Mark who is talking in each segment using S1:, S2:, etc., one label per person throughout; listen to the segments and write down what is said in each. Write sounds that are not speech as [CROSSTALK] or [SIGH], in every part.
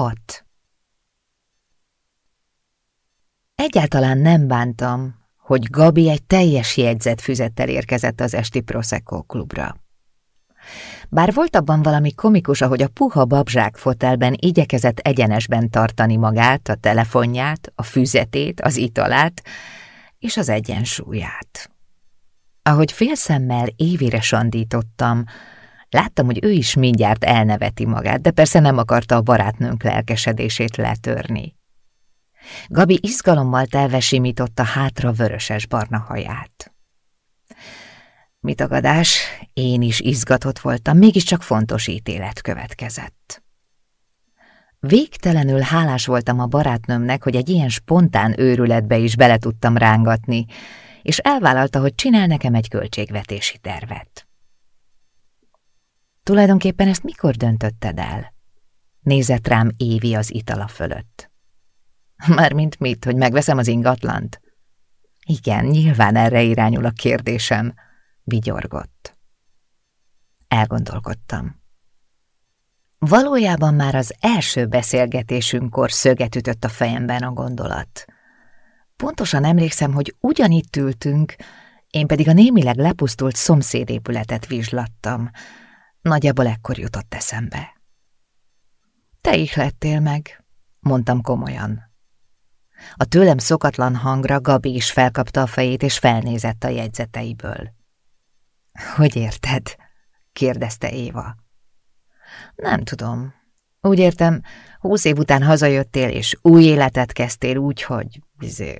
S1: Hat. Egyáltalán nem bántam, hogy Gabi egy teljes jegyzetfüzettel érkezett az esti Prosecco klubra. Bár volt abban valami komikus, ahogy a puha babzsák fotelben igyekezett egyenesben tartani magát, a telefonját, a füzetét, az italát és az egyensúlyát. Ahogy félszemmel évére sandítottam, láttam, hogy ő is mindjárt elneveti magát, de persze nem akarta a barátnőnk lelkesedését letörni. Gabi izgalommal telve simította hátra vöröses-barna haját. Mi tagadás, én is izgatott voltam, mégiscsak fontos ítélet következett. Végtelenül hálás voltam a barátnőmnek, hogy egy ilyen spontán őrületbe is bele tudtam rángatni, és elvállalta, hogy csinál nekem egy költségvetési tervet. Tulajdonképpen ezt mikor döntötted el? Nézett rám Évi az itala fölött. Mármint mit, hogy megveszem az ingatlant? Igen, nyilván erre irányul a kérdésem, vigyorgott. Elgondolkodtam. Valójában már az első beszélgetésünkkor szöget ütött a fejemben a gondolat. Pontosan emlékszem, hogy ugyanitt ültünk, én pedig a némileg lepusztult szomszédépületet vizslattam. Nagyjából ekkor jutott eszembe. Te ihlettél meg, mondtam komolyan. A tőlem szokatlan hangra Gabi is felkapta a fejét, és felnézett a jegyzeteiből. Hogy érted? kérdezte Éva. Nem tudom. Úgy értem, húsz év után hazajöttél, és új életet kezdtél úgy, hogy... Bizé...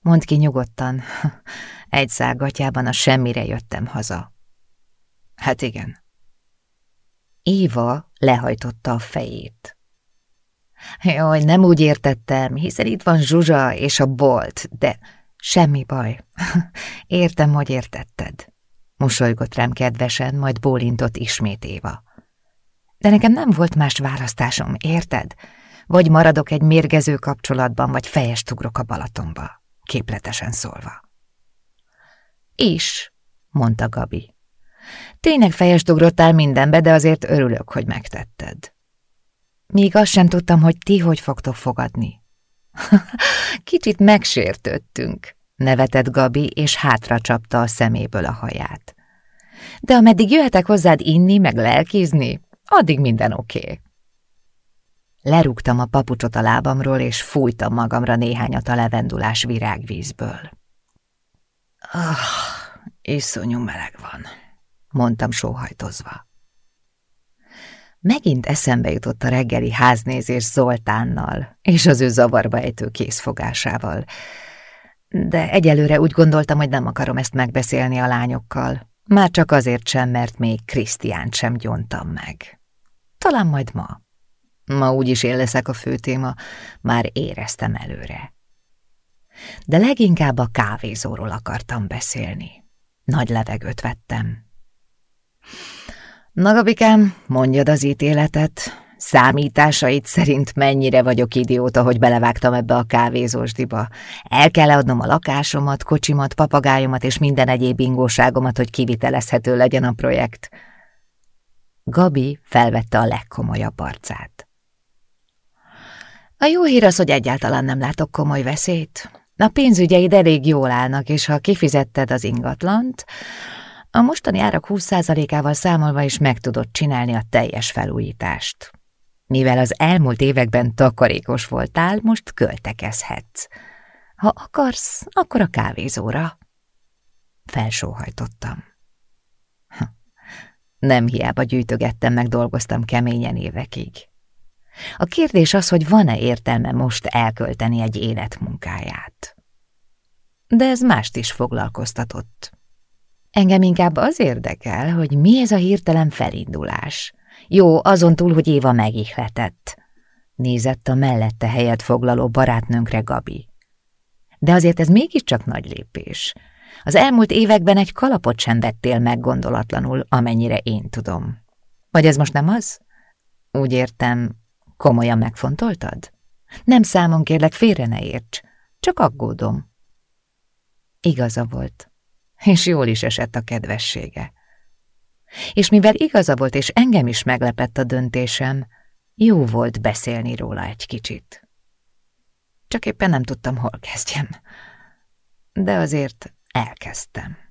S1: Mondd ki nyugodtan. [LAUGHS] Egy szágatjában a semmire jöttem haza. Hát igen. Éva lehajtotta a fejét. Jaj, nem úgy értettem, hiszen itt van Zsuzsa és a bolt, de semmi baj. [LAUGHS] Értem, hogy értetted. Mosolygott rám kedvesen, majd bólintott ismét Éva. De nekem nem volt más választásom, érted? Vagy maradok egy mérgező kapcsolatban, vagy fejest ugrok a Balatonba, képletesen szólva. Is, mondta Gabi. Tényleg fejest ugrottál mindenbe, de azért örülök, hogy megtetted. Még azt sem tudtam, hogy ti hogy fogtok fogadni. [LAUGHS] Kicsit megsértődtünk, nevetett Gabi, és hátra csapta a szeméből a haját. De ameddig jöhetek hozzád inni, meg lelkizni, addig minden oké. Okay. Lerúgtam a papucsot a lábamról, és fújtam magamra néhányat a levendulás virágvízből. Ah, iszonyú meleg van, mondtam sóhajtozva. Megint eszembe jutott a reggeli háznézés Zoltánnal, és az ő zavarba ejtő készfogásával. De egyelőre úgy gondoltam, hogy nem akarom ezt megbeszélni a lányokkal. Már csak azért sem, mert még Krisztiánt sem gyontam meg. Talán majd ma. Ma úgyis én leszek a fő téma, már éreztem előre. De leginkább a kávézóról akartam beszélni. Nagy levegőt vettem. Na, Gabikám, mondjad az ítéletet. Számításait szerint mennyire vagyok idióta, hogy belevágtam ebbe a kávézósdiba. El kell adnom a lakásomat, kocsimat, papagájomat és minden egyéb ingóságomat, hogy kivitelezhető legyen a projekt. Gabi felvette a legkomolyabb arcát. A jó hír az, hogy egyáltalán nem látok komoly veszélyt. A pénzügyeid elég jól állnak, és ha kifizetted az ingatlant, a mostani árak 20%-ával számolva is meg tudod csinálni a teljes felújítást. Mivel az elmúlt években takarékos voltál, most költekezhetsz. Ha akarsz, akkor a kávézóra. Felsóhajtottam. Nem hiába gyűjtögettem, meg dolgoztam keményen évekig. A kérdés az, hogy van-e értelme most elkölteni egy életmunkáját. De ez mást is foglalkoztatott. Engem inkább az érdekel, hogy mi ez a hirtelen felindulás. Jó, azon túl, hogy Éva megihletett. Nézett a mellette helyet foglaló barátnőnkre Gabi. De azért ez mégiscsak nagy lépés. Az elmúlt években egy kalapot sem vettél meg gondolatlanul, amennyire én tudom. Vagy ez most nem az? Úgy értem, komolyan megfontoltad? Nem számon kérlek, félre ne érts, csak aggódom. Igaza volt és jól is esett a kedvessége. És mivel igaza volt, és engem is meglepett a döntésem, jó volt beszélni róla egy kicsit. Csak éppen nem tudtam, hol kezdjem. De azért elkezdtem.